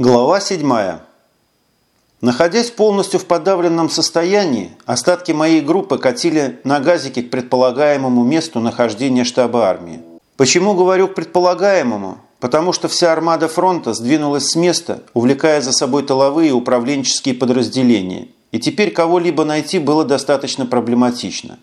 Глава 7. Находясь полностью в подавленном состоянии, остатки моей группы катили на газике к предполагаемому месту нахождения штаба армии. Почему говорю к предполагаемому? Потому что вся армада фронта сдвинулась с места, увлекая за собой тыловые и управленческие подразделения, и теперь кого-либо найти было достаточно проблематично.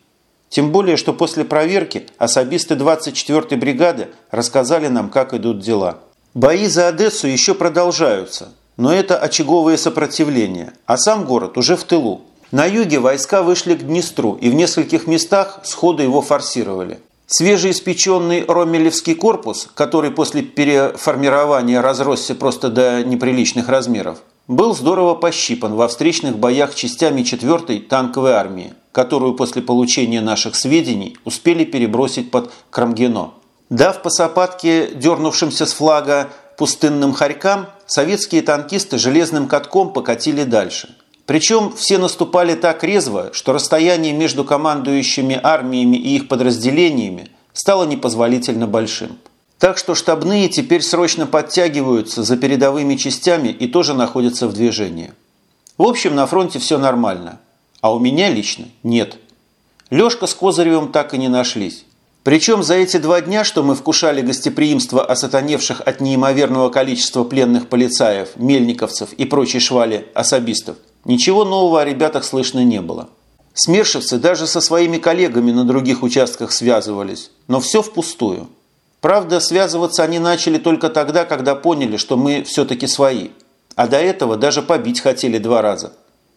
Тем более, что после проверки особисты 24-й бригады рассказали нам, как идут дела. Бои за Одессу еще продолжаются, но это очаговое сопротивление, а сам город уже в тылу. На юге войска вышли к Днестру и в нескольких местах сходу его форсировали. Свежеиспеченный Ромелевский корпус, который после переформирования разросся просто до неприличных размеров, был здорово пощипан во встречных боях частями 4-й танковой армии, которую после получения наших сведений успели перебросить под Крамгено. Дав по сапатке дернувшимся с флага пустынным хорькам, советские танкисты железным катком покатили дальше. Причем все наступали так резво, что расстояние между командующими армиями и их подразделениями стало непозволительно большим. Так что штабные теперь срочно подтягиваются за передовыми частями и тоже находятся в движении. В общем, на фронте все нормально. А у меня лично нет. Лешка с Козыревым так и не нашлись. Причем за эти два дня, что мы вкушали гостеприимство осатаневших от неимоверного количества пленных полицаев, мельниковцев и прочей швали особистов, ничего нового о ребятах слышно не было. Смершивцы даже со своими коллегами на других участках связывались, но все впустую. Правда, связываться они начали только тогда, когда поняли, что мы все-таки свои. А до этого даже побить хотели два раза.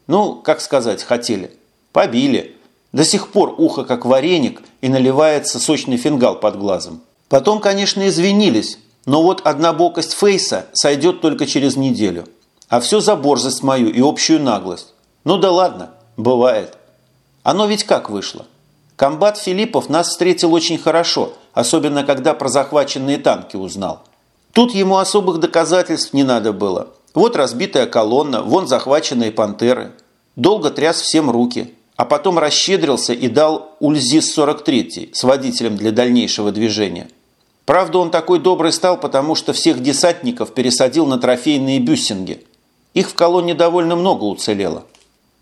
Ну, как сказать, хотели. Побили. До сих пор ухо как вареник и наливается сочный фингал под глазом. Потом, конечно, извинились, но вот однобокость Фейса сойдет только через неделю. А все за борзость мою и общую наглость. Ну да ладно, бывает. Оно ведь как вышло? Комбат Филиппов нас встретил очень хорошо, особенно когда про захваченные танки узнал. Тут ему особых доказательств не надо было. Вот разбитая колонна, вон захваченные пантеры. Долго тряс всем руки а потом расщедрился и дал Ульзис-43 с водителем для дальнейшего движения. Правда, он такой добрый стал, потому что всех десантников пересадил на трофейные бюссинги. Их в колонне довольно много уцелело.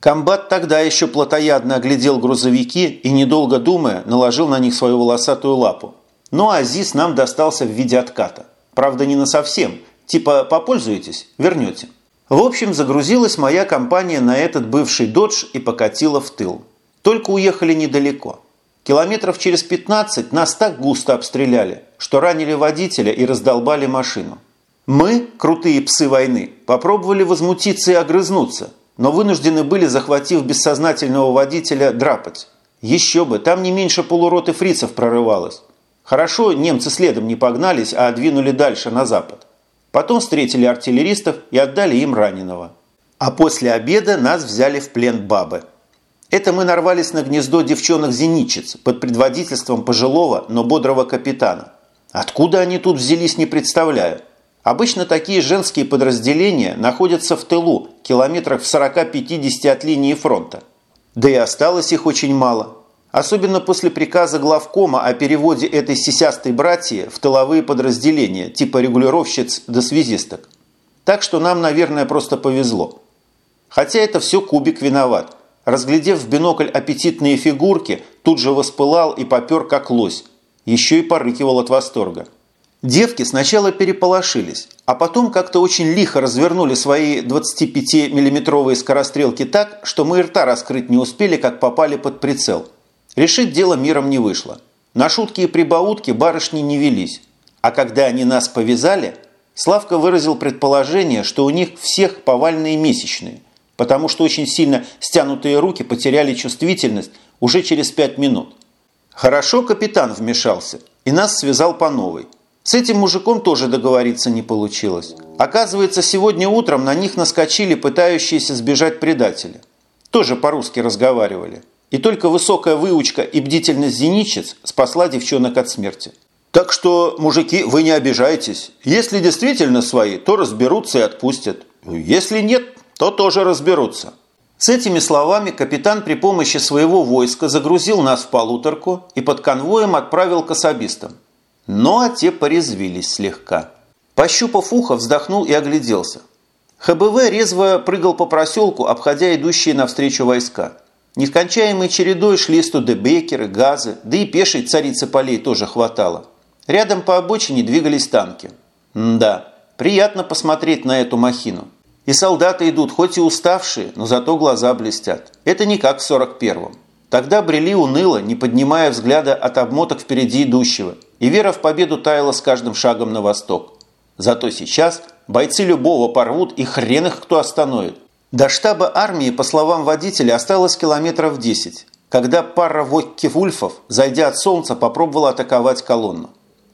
Комбат тогда еще плотоядно оглядел грузовики и, недолго думая, наложил на них свою волосатую лапу. Ну а Азиз нам достался в виде отката. Правда, не на совсем. Типа попользуетесь, вернете. В общем, загрузилась моя компания на этот бывший «Додж» и покатила в тыл. Только уехали недалеко. Километров через 15 нас так густо обстреляли, что ранили водителя и раздолбали машину. Мы, крутые псы войны, попробовали возмутиться и огрызнуться, но вынуждены были, захватив бессознательного водителя, драпать. Еще бы, там не меньше полуроты фрицев прорывалось. Хорошо, немцы следом не погнались, а двинули дальше, на запад. Потом встретили артиллеристов и отдали им раненого. А после обеда нас взяли в плен бабы. Это мы нарвались на гнездо девчонок-зенитчиц под предводительством пожилого, но бодрого капитана. Откуда они тут взялись, не представляю. Обычно такие женские подразделения находятся в тылу, километрах в 40-50 от линии фронта. Да и осталось их очень мало. Особенно после приказа главкома о переводе этой сисястой братьи в тыловые подразделения, типа регулировщиц до связисток. Так что нам, наверное, просто повезло. Хотя это все Кубик виноват. Разглядев в бинокль аппетитные фигурки, тут же воспылал и попер как лось. Еще и порыкивал от восторга. Девки сначала переполошились, а потом как-то очень лихо развернули свои 25-миллиметровые скорострелки так, что мы рта раскрыть не успели, как попали под прицел – Решить дело миром не вышло. На шутки и прибаутки барышни не велись. А когда они нас повязали, Славка выразил предположение, что у них всех повальные месячные, потому что очень сильно стянутые руки потеряли чувствительность уже через пять минут. Хорошо капитан вмешался и нас связал по новой. С этим мужиком тоже договориться не получилось. Оказывается, сегодня утром на них наскочили пытающиеся сбежать предатели. Тоже по-русски разговаривали. И только высокая выучка и бдительность зенитчиц спасла девчонок от смерти. Так что, мужики, вы не обижайтесь. Если действительно свои, то разберутся и отпустят. Если нет, то тоже разберутся. С этими словами капитан при помощи своего войска загрузил нас в полуторку и под конвоем отправил к особистам. Ну а те порезвились слегка. Пощупав ухо, вздохнул и огляделся. ХБВ резво прыгал по проселку, обходя идущие навстречу войска. Нескончаемой чередой шли студебекеры, газы, да и пешей царицы полей тоже хватало. Рядом по обочине двигались танки. М да, приятно посмотреть на эту махину. И солдаты идут, хоть и уставшие, но зато глаза блестят. Это не как в 41-м. Тогда брели уныло, не поднимая взгляда от обмоток впереди идущего, и вера в победу таяла с каждым шагом на восток. Зато сейчас бойцы любого порвут, и хрен их кто остановит. До штаба армии, по словам водителя, осталось километров 10, когда пара войки-вульфов, зайдя от солнца, попробовала атаковать колонну.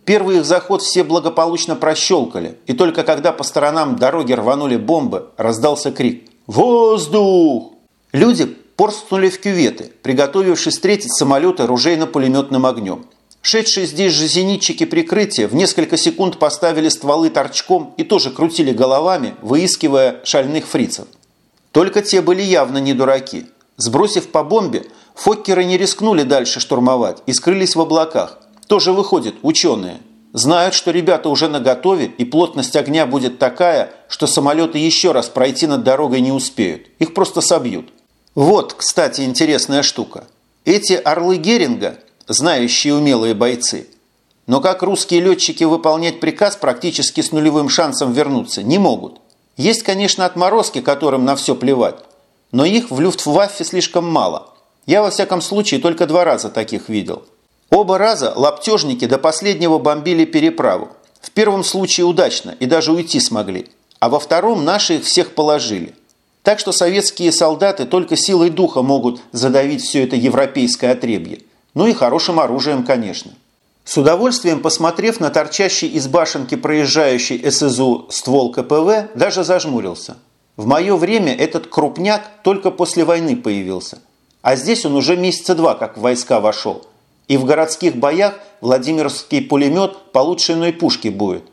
Первый их заход все благополучно прощелкали, и только когда по сторонам дороги рванули бомбы, раздался крик «Воздух!». Люди порскнули в кюветы, приготовившись встретить самолеты ружейно-пулеметным огнем. Шедшие здесь же зенитчики прикрытия в несколько секунд поставили стволы торчком и тоже крутили головами, выискивая шальных фрицев. Только те были явно не дураки. Сбросив по бомбе, фоккеры не рискнули дальше штурмовать и скрылись в облаках. Тоже выходит, ученые. Знают, что ребята уже наготове и плотность огня будет такая, что самолеты еще раз пройти над дорогой не успеют. Их просто собьют. Вот, кстати, интересная штука. Эти орлы Геринга, знающие умелые бойцы, но как русские летчики выполнять приказ практически с нулевым шансом вернуться не могут. Есть, конечно, отморозки, которым на все плевать, но их в Люфтваффе слишком мало. Я, во всяком случае, только два раза таких видел. Оба раза лаптежники до последнего бомбили переправу. В первом случае удачно и даже уйти смогли, а во втором наши их всех положили. Так что советские солдаты только силой духа могут задавить все это европейское отребье. Ну и хорошим оружием, конечно. С удовольствием посмотрев на торчащий из башенки проезжающий ССУ ствол КПВ, даже зажмурился. В мое время этот крупняк только после войны появился. А здесь он уже месяца два как в войска вошел. И в городских боях Владимирский пулемет получше иной пушки будет.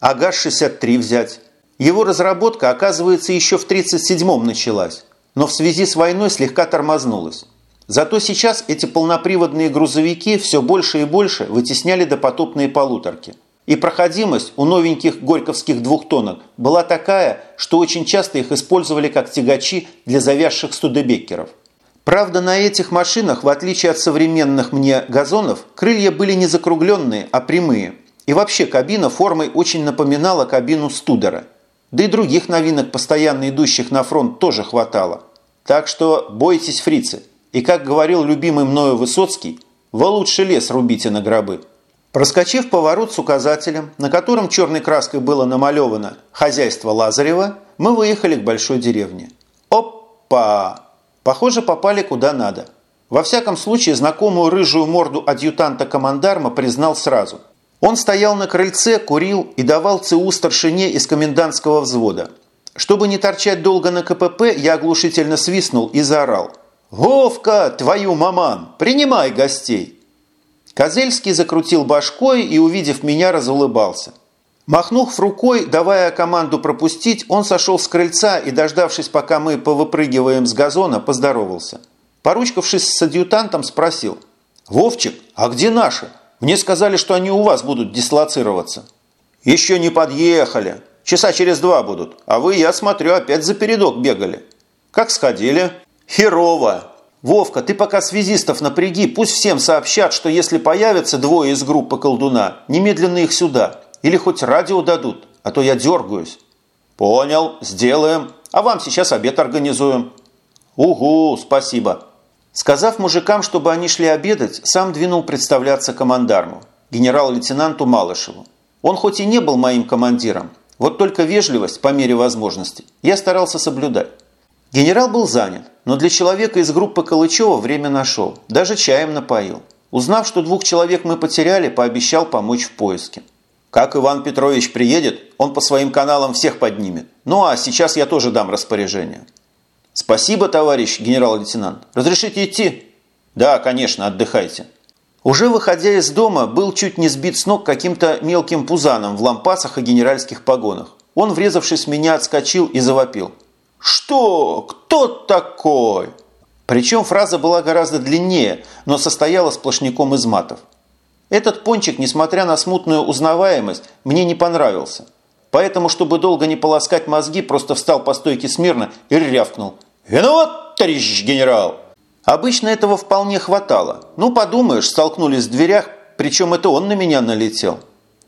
А ГАЗ-63 взять. Его разработка, оказывается, еще в 1937-м началась, но в связи с войной слегка тормознулась. Зато сейчас эти полноприводные грузовики все больше и больше вытесняли допотопные полуторки. И проходимость у новеньких горьковских двухтонок была такая, что очень часто их использовали как тягачи для завязших студебеккеров. Правда, на этих машинах, в отличие от современных мне газонов, крылья были не закругленные, а прямые. И вообще кабина формой очень напоминала кабину Студера. Да и других новинок, постоянно идущих на фронт, тоже хватало. Так что бойтесь фрицы – и, как говорил любимый мною Высоцкий, «Во лучше лес рубите на гробы». Проскочив поворот с указателем, на котором черной краской было намалевано «Хозяйство Лазарева», мы выехали к большой деревне. Опа! Похоже, попали куда надо. Во всяком случае, знакомую рыжую морду адъютанта командарма признал сразу. Он стоял на крыльце, курил и давал ЦУ старшине из комендантского взвода. Чтобы не торчать долго на КПП, я оглушительно свистнул и заорал – «Вовка, твою маман, принимай гостей!» Козельский закрутил башкой и, увидев меня, разулыбался. Махнув рукой, давая команду пропустить, он сошел с крыльца и, дождавшись, пока мы повыпрыгиваем с газона, поздоровался. Поручкавшись с адъютантом, спросил. «Вовчик, а где наши? Мне сказали, что они у вас будут дислоцироваться». «Еще не подъехали. Часа через два будут. А вы, я смотрю, опять за передок бегали. Как сходили?» Херово! Вовка, ты пока связистов напряги, пусть всем сообщат, что если появятся двое из группы колдуна, немедленно их сюда. Или хоть радио дадут, а то я дергаюсь. Понял, сделаем. А вам сейчас обед организуем. Угу, спасибо. Сказав мужикам, чтобы они шли обедать, сам двинул представляться командарму, генерал-лейтенанту Малышеву. Он хоть и не был моим командиром, вот только вежливость, по мере возможности, я старался соблюдать. Генерал был занят, но для человека из группы Калычева время нашел. Даже чаем напоил. Узнав, что двух человек мы потеряли, пообещал помочь в поиске. Как Иван Петрович приедет, он по своим каналам всех поднимет. Ну а сейчас я тоже дам распоряжение. Спасибо, товарищ генерал-лейтенант. Разрешите идти? Да, конечно, отдыхайте. Уже выходя из дома, был чуть не сбит с ног каким-то мелким пузаном в лампасах и генеральских погонах. Он, врезавшись в меня, отскочил и завопил – «Что? Кто такой?» Причем фраза была гораздо длиннее, но состояла сплошняком из матов. Этот пончик, несмотря на смутную узнаваемость, мне не понравился. поэтому, чтобы долго не полоскать мозги, просто встал по стойке смирно и рявкнул. «Виноват, товарищ генерал!» Обычно этого вполне хватало. Ну, подумаешь, столкнулись в дверях, причем это он на меня налетел.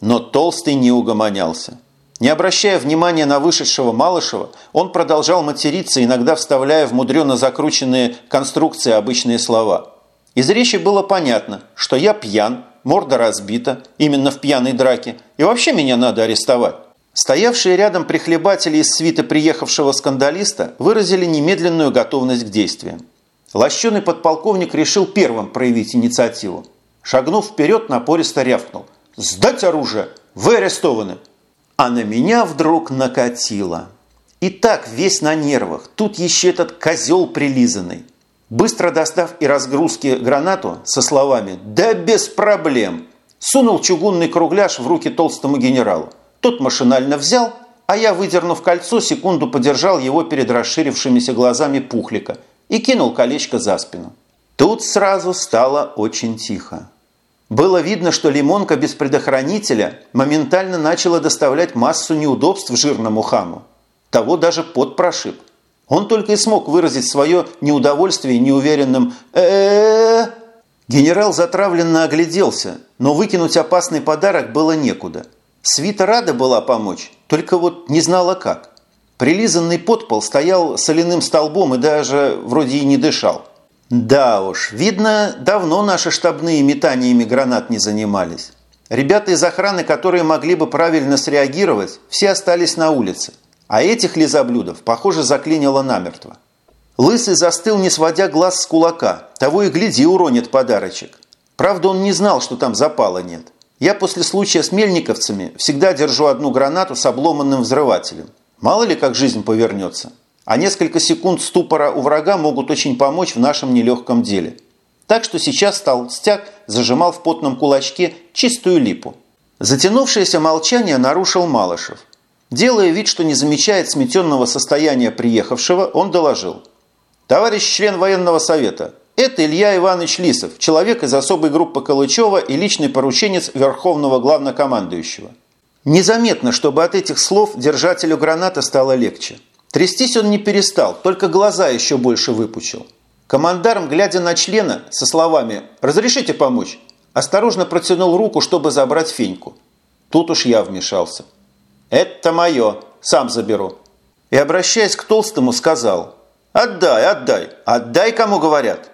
Но Толстый не угомонялся. Не обращая внимания на вышедшего Малышева, он продолжал материться, иногда вставляя в мудрено закрученные конструкции обычные слова. Из речи было понятно, что я пьян, морда разбита, именно в пьяной драке, и вообще меня надо арестовать. Стоявшие рядом прихлебатели из свита приехавшего скандалиста выразили немедленную готовность к действиям. Лощеный подполковник решил первым проявить инициативу. Шагнув вперед, напористо рявкнул. «Сдать оружие! Вы арестованы!» А на меня вдруг накатило. И так весь на нервах. Тут еще этот козел прилизанный. Быстро достав и разгрузки гранату со словами «Да без проблем!» сунул чугунный кругляш в руки толстому генералу. Тот машинально взял, а я, выдернув кольцо, секунду подержал его перед расширившимися глазами пухлика и кинул колечко за спину. Тут сразу стало очень тихо. Было видно, что лимонка без предохранителя моментально начала доставлять массу неудобств жирному хаму. Того даже пот прошиб. Он только и смог выразить свое неудовольствие неуверенным э Генерал затравленно огляделся, но выкинуть опасный подарок было некуда. Свита рада была помочь, только вот не знала как. Прилизанный подпол стоял соляным столбом и даже вроде и не дышал. Да уж, видно, давно наши штабные метаниями гранат не занимались. Ребята из охраны, которые могли бы правильно среагировать, все остались на улице. А этих лизоблюдов, похоже, заклинило намертво. Лысый застыл, не сводя глаз с кулака. Того и гляди, уронит подарочек. Правда, он не знал, что там запала нет. Я после случая с мельниковцами всегда держу одну гранату с обломанным взрывателем. Мало ли, как жизнь повернется а несколько секунд ступора у врага могут очень помочь в нашем нелегком деле. Так что сейчас толстяк зажимал в потном кулачке чистую липу. Затянувшееся молчание нарушил Малышев. Делая вид, что не замечает сметенного состояния приехавшего, он доложил. «Товарищ член военного совета, это Илья Иванович Лисов, человек из особой группы Калычева и личный порученец Верховного Главнокомандующего». Незаметно, чтобы от этих слов держателю граната стало легче. Трястись он не перестал, только глаза еще больше выпучил. Командарм, глядя на члена, со словами «Разрешите помочь?», осторожно протянул руку, чтобы забрать феньку. Тут уж я вмешался. «Это мое, сам заберу». И, обращаясь к Толстому, сказал «Отдай, отдай, отдай, кому говорят».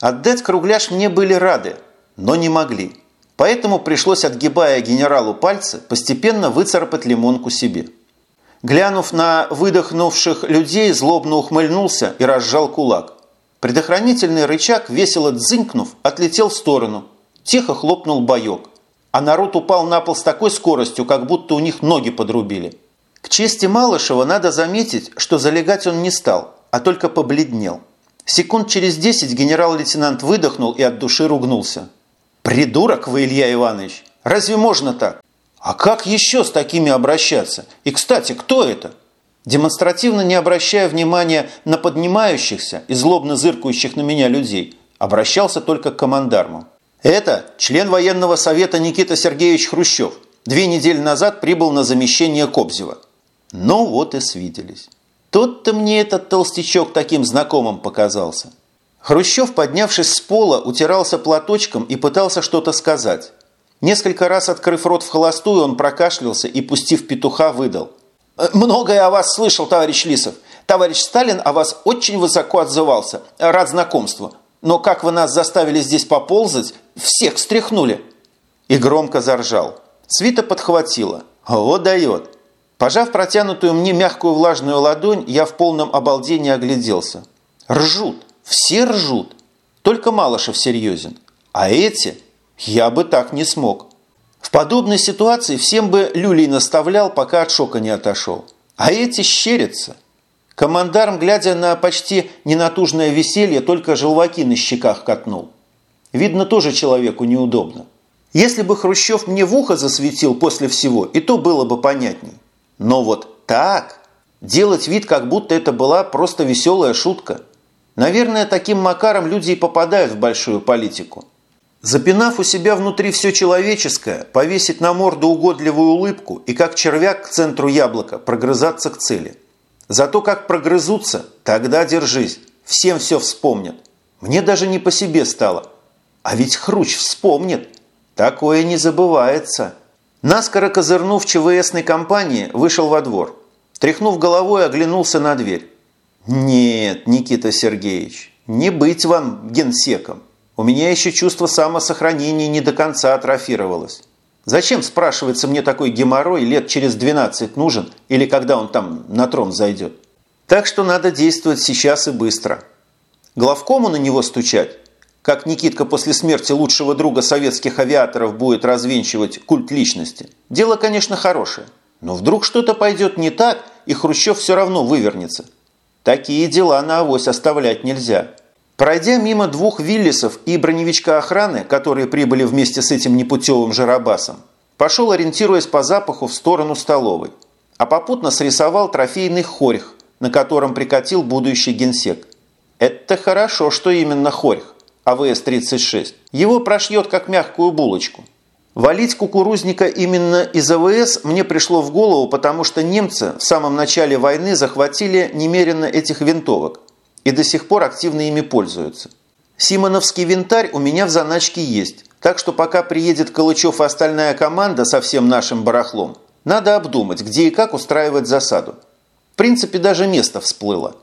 Отдать кругляш мне были рады, но не могли. Поэтому пришлось, отгибая генералу пальцы, постепенно выцарапать лимонку себе. Глянув на выдохнувших людей, злобно ухмыльнулся и разжал кулак. Предохранительный рычаг, весело дзынькнув, отлетел в сторону. Тихо хлопнул боек. А народ упал на пол с такой скоростью, как будто у них ноги подрубили. К чести Малышева надо заметить, что залегать он не стал, а только побледнел. Секунд через десять генерал-лейтенант выдохнул и от души ругнулся. «Придурок вы, Илья Иванович! Разве можно так? А как еще с такими обращаться? И, кстати, кто это? Демонстративно не обращая внимания на поднимающихся и злобно зыркающих на меня людей, обращался только к командарму. Это член военного совета Никита Сергеевич Хрущев. Две недели назад прибыл на замещение Кобзева. Ну вот и свиделись. Тут-то мне этот толстячок таким знакомым показался. Хрущев, поднявшись с пола, утирался платочком и пытался что-то сказать. Несколько раз открыв рот в холостую, он прокашлялся и, пустив петуха, выдал. «Э, «Многое о вас слышал, товарищ Лисов. Товарищ Сталин о вас очень высоко отзывался. Рад знакомству. Но как вы нас заставили здесь поползать, всех встряхнули». И громко заржал. Свита подхватила. «Вот дает». Пожав протянутую мне мягкую влажную ладонь, я в полном обалдении огляделся. Ржут. Все ржут. Только Малышев серьезен. А эти я бы так не смог. В подобной ситуации всем бы люлей наставлял, пока от шока не отошел. А эти щерятся. Командарм, глядя на почти ненатужное веселье, только желваки на щеках катнул. Видно, тоже человеку неудобно. Если бы Хрущев мне в ухо засветил после всего, и то было бы понятней. Но вот так, делать вид, как будто это была просто веселая шутка. Наверное, таким макаром люди и попадают в большую политику. Запинав у себя внутри все человеческое, повесить на морду угодливую улыбку и как червяк к центру яблока прогрызаться к цели. Зато как прогрызутся, тогда держись, всем все вспомнят. Мне даже не по себе стало. А ведь Хруч вспомнит. Такое не забывается. Наскоро козырнув ЧВСной компании, вышел во двор. Тряхнув головой, оглянулся на дверь. «Нет, Никита Сергеевич, не быть вам генсеком. У меня еще чувство самосохранения не до конца атрофировалось. Зачем, спрашивается, мне такой геморрой лет через 12 нужен или когда он там на трон зайдет? Так что надо действовать сейчас и быстро. Главкому на него стучать? Как Никитка после смерти лучшего друга советских авиаторов будет развенчивать культ личности? Дело, конечно, хорошее. Но вдруг что-то пойдет не так, и Хрущев все равно вывернется. Такие дела на авось оставлять нельзя. Пройдя мимо двух Виллисов и броневичка охраны, которые прибыли вместе с этим непутевым жарабасом, пошел, ориентируясь по запаху, в сторону столовой, а попутно срисовал трофейный хорьх, на котором прикатил будущий генсек. Это хорошо, что именно хорьх, АВС-36. Его прошьет как мягкую булочку. Валить кукурузника именно из АВС мне пришло в голову, потому что немцы в самом начале войны захватили немерено этих винтовок, и до сих пор активно ими пользуются. Симоновский винтарь у меня в заначке есть, так что пока приедет Калычев и остальная команда со всем нашим барахлом, надо обдумать, где и как устраивать засаду. В принципе, даже место всплыло.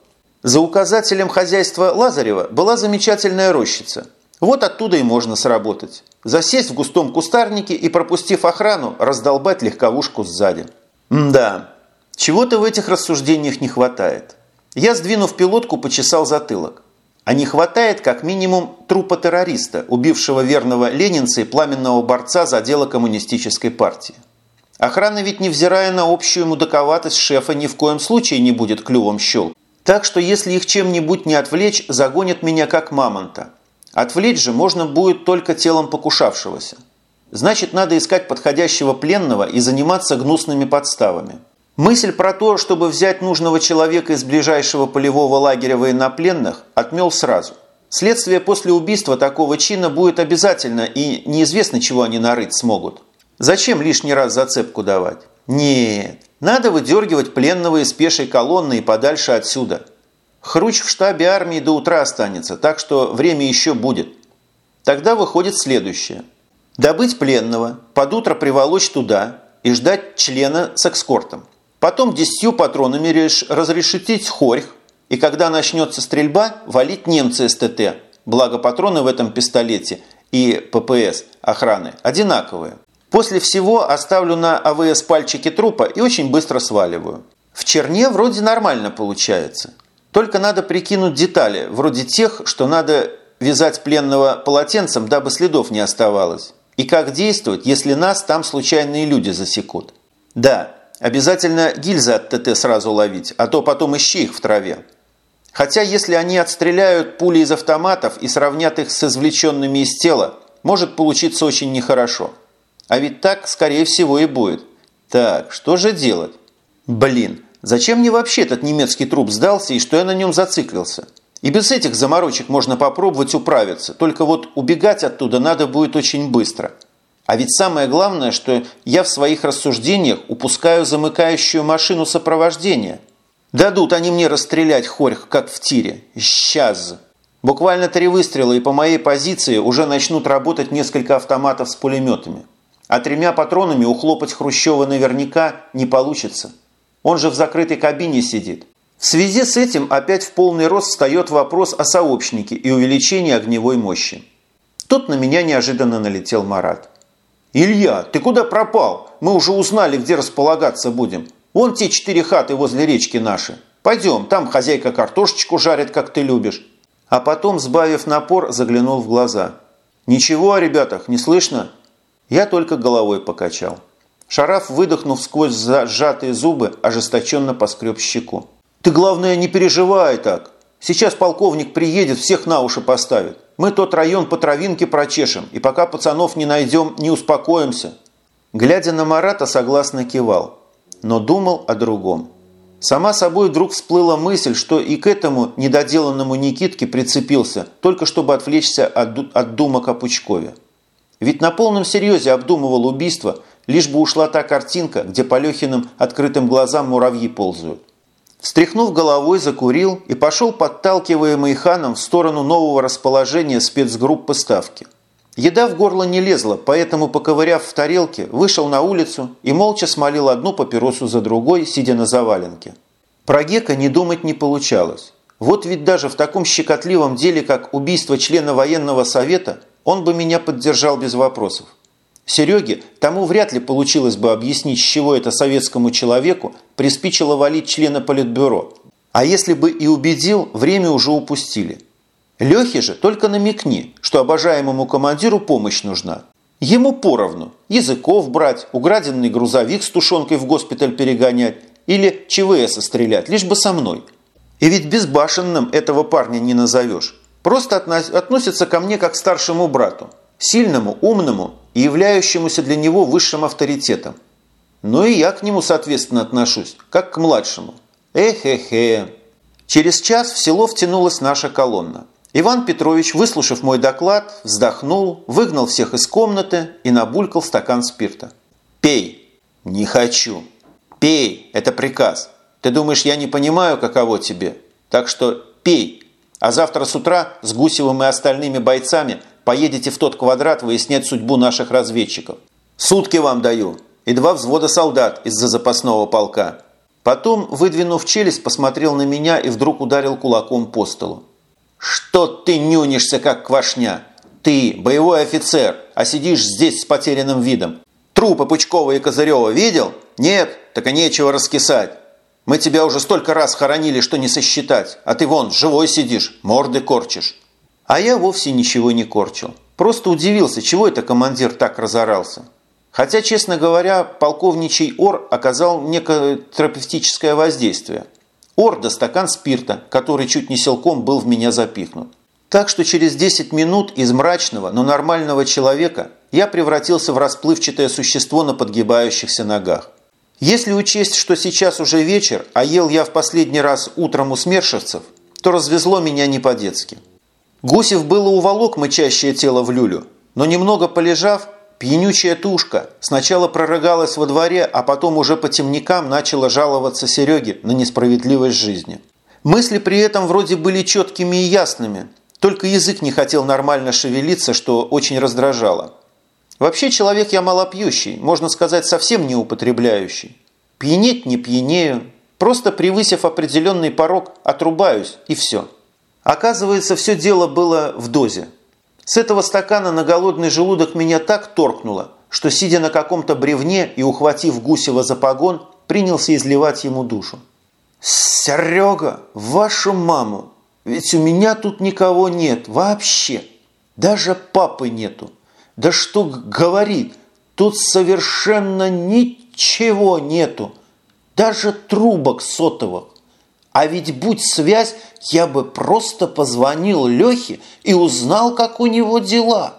За указателем хозяйства Лазарева была замечательная рощица. Вот оттуда и можно сработать. Засесть в густом кустарнике и, пропустив охрану, раздолбать легковушку сзади. М да, чего-то в этих рассуждениях не хватает. Я, сдвинув пилотку, почесал затылок. А не хватает как минимум трупа террориста, убившего верного ленинца и пламенного борца за дело коммунистической партии. Охрана ведь, невзирая на общую мудаковатость шефа, ни в коем случае не будет клювом щел. Так что если их чем-нибудь не отвлечь, загонят меня как мамонта. Отвлечь же можно будет только телом покушавшегося. Значит, надо искать подходящего пленного и заниматься гнусными подставами. Мысль про то, чтобы взять нужного человека из ближайшего полевого лагеря военнопленных, отмел сразу. Следствие после убийства такого чина будет обязательно, и неизвестно, чего они нарыть смогут. Зачем лишний раз зацепку давать? Нет, надо выдергивать пленного из пешей колонны и подальше отсюда. Хруч в штабе армии до утра останется, так что время еще будет. Тогда выходит следующее. Добыть пленного, под утро приволочь туда и ждать члена с экскортом. Потом десятью патронами разрешетить хорьх, и когда начнется стрельба, валить немцы СТТ. Благо патроны в этом пистолете и ППС охраны одинаковые. После всего оставлю на АВС пальчики трупа и очень быстро сваливаю. В черне вроде нормально получается. Только надо прикинуть детали, вроде тех, что надо вязать пленного полотенцем, дабы следов не оставалось. И как действовать, если нас там случайные люди засекут. Да, Обязательно гильзы от ТТ сразу ловить, а то потом ищи их в траве. Хотя если они отстреляют пули из автоматов и сравнят их с извлеченными из тела, может получиться очень нехорошо. А ведь так, скорее всего, и будет. Так, что же делать? Блин, зачем мне вообще этот немецкий труп сдался и что я на нем зациклился? И без этих заморочек можно попробовать управиться, только вот убегать оттуда надо будет очень быстро – а ведь самое главное, что я в своих рассуждениях упускаю замыкающую машину сопровождения. Дадут они мне расстрелять хорьх, как в тире. Сейчас. Буквально три выстрела, и по моей позиции уже начнут работать несколько автоматов с пулеметами. А тремя патронами ухлопать Хрущева наверняка не получится. Он же в закрытой кабине сидит. В связи с этим опять в полный рост встает вопрос о сообщнике и увеличении огневой мощи. Тут на меня неожиданно налетел Марат. «Илья, ты куда пропал? Мы уже узнали, где располагаться будем. Вон те четыре хаты возле речки наши. Пойдем, там хозяйка картошечку жарит, как ты любишь». А потом, сбавив напор, заглянул в глаза. «Ничего о ребятах не слышно?» Я только головой покачал. Шараф, выдохнув сквозь сжатые зубы, ожесточенно поскреб щеку. «Ты, главное, не переживай так. Сейчас полковник приедет, всех на уши поставит. Мы тот район по травинке прочешем, и пока пацанов не найдем, не успокоимся». Глядя на Марата, согласно кивал, но думал о другом. Сама собой вдруг всплыла мысль, что и к этому недоделанному Никитке прицепился, только чтобы отвлечься от, от думок о Пучкове. Ведь на полном серьезе обдумывал убийство, лишь бы ушла та картинка, где по Лехиным открытым глазам муравьи ползают. Встряхнув головой, закурил и пошел, подталкиваемый ханом, в сторону нового расположения спецгруппы ставки. Еда в горло не лезла, поэтому, поковыряв в тарелке, вышел на улицу и молча смолил одну папиросу за другой, сидя на заваленке. Про Гека не думать не получалось. Вот ведь даже в таком щекотливом деле, как убийство члена военного совета, он бы меня поддержал без вопросов. Сереге тому вряд ли получилось бы объяснить, с чего это советскому человеку приспичило валить члена политбюро. А если бы и убедил, время уже упустили. Лехе же только намекни, что обожаемому командиру помощь нужна. Ему поровну языков брать, украденный грузовик с тушенкой в госпиталь перегонять или ЧВС стрелять, лишь бы со мной. И ведь безбашенным этого парня не назовешь. Просто относится ко мне как к старшему брату, сильному, умному и являющемуся для него высшим авторитетом. Ну и я к нему, соответственно, отношусь, как к младшему. Эх-эх-эх. Через час в село втянулась наша колонна. Иван Петрович, выслушав мой доклад, вздохнул, выгнал всех из комнаты и набулькал стакан спирта. «Пей!» «Не хочу!» «Пей!» – это приказ. Ты думаешь, я не понимаю, каково тебе? Так что пей! А завтра с утра с Гусевым и остальными бойцами поедете в тот квадрат выяснять судьбу наших разведчиков. Сутки вам даю и два взвода солдат из-за запасного полка». Потом, выдвинув челюсть, посмотрел на меня и вдруг ударил кулаком по столу. «Что ты нюнишься, как квашня? Ты боевой офицер, а сидишь здесь с потерянным видом. Трупы Пучкова и Козырева видел? Нет? Так и нечего раскисать. Мы тебя уже столько раз хоронили, что не сосчитать, а ты вон, живой сидишь, морды корчишь». А я вовсе ничего не корчил. Просто удивился, чего это командир так разорался. Хотя, честно говоря, полковничий ор оказал некое терапевтическое воздействие – Орда стакан спирта, который чуть не силком был в меня запихнут. Так что через 10 минут из мрачного, но нормального человека я превратился в расплывчатое существо на подгибающихся ногах. Если учесть, что сейчас уже вечер, а ел я в последний раз утром у смершевцев, то развезло меня не по-детски. Гусев было уволок мычащее тело в люлю, но немного полежав, Пьянючая тушка сначала прорыгалась во дворе, а потом уже по темникам начала жаловаться Сереге на несправедливость жизни. Мысли при этом вроде были четкими и ясными, только язык не хотел нормально шевелиться, что очень раздражало. Вообще человек я малопьющий, можно сказать, совсем не употребляющий. Пьянеть не пьянею, просто превысив определенный порог, отрубаюсь и все. Оказывается, все дело было в дозе – с этого стакана на голодный желудок меня так торкнуло, что, сидя на каком-то бревне и ухватив Гусева за погон, принялся изливать ему душу. «Серега, вашу маму! Ведь у меня тут никого нет вообще! Даже папы нету! Да что говорит, тут совершенно ничего нету! Даже трубок сотовых! А ведь будь связь, я бы просто позвонил Лехе и узнал, как у него дела.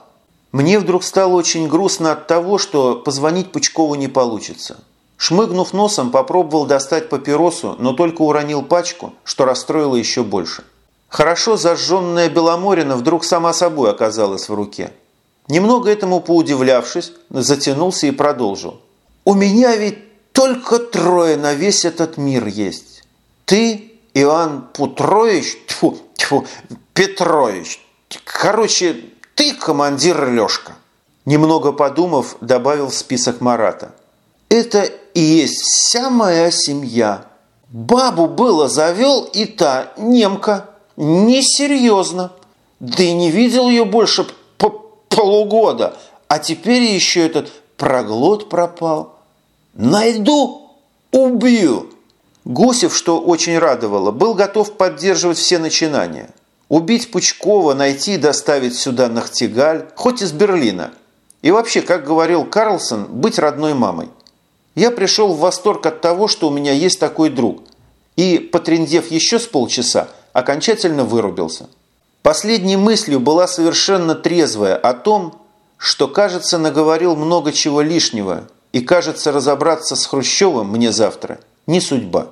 Мне вдруг стало очень грустно от того, что позвонить Пучкову не получится. Шмыгнув носом, попробовал достать папиросу, но только уронил пачку, что расстроило еще больше. Хорошо зажженная Беломорина вдруг сама собой оказалась в руке. Немного этому поудивлявшись, затянулся и продолжил. «У меня ведь только трое на весь этот мир есть. Ты, Иоанн Путрович, тьфу, тьфу, Петрович. Короче, ты командир Лешка. Немного подумав, добавил в список Марата. Это и есть вся моя семья. Бабу было завел и та немка. Несерьезно. Да и не видел ее больше по полугода. А теперь еще этот проглот пропал. Найду, убью. Гусев, что очень радовало, был готов поддерживать все начинания. Убить Пучкова, найти и доставить сюда Нахтигаль, хоть из Берлина. И вообще, как говорил Карлсон, быть родной мамой. Я пришел в восторг от того, что у меня есть такой друг. И, потрендев еще с полчаса, окончательно вырубился. Последней мыслью была совершенно трезвая о том, что, кажется, наговорил много чего лишнего, и, кажется, разобраться с Хрущевым мне завтра – не судьба.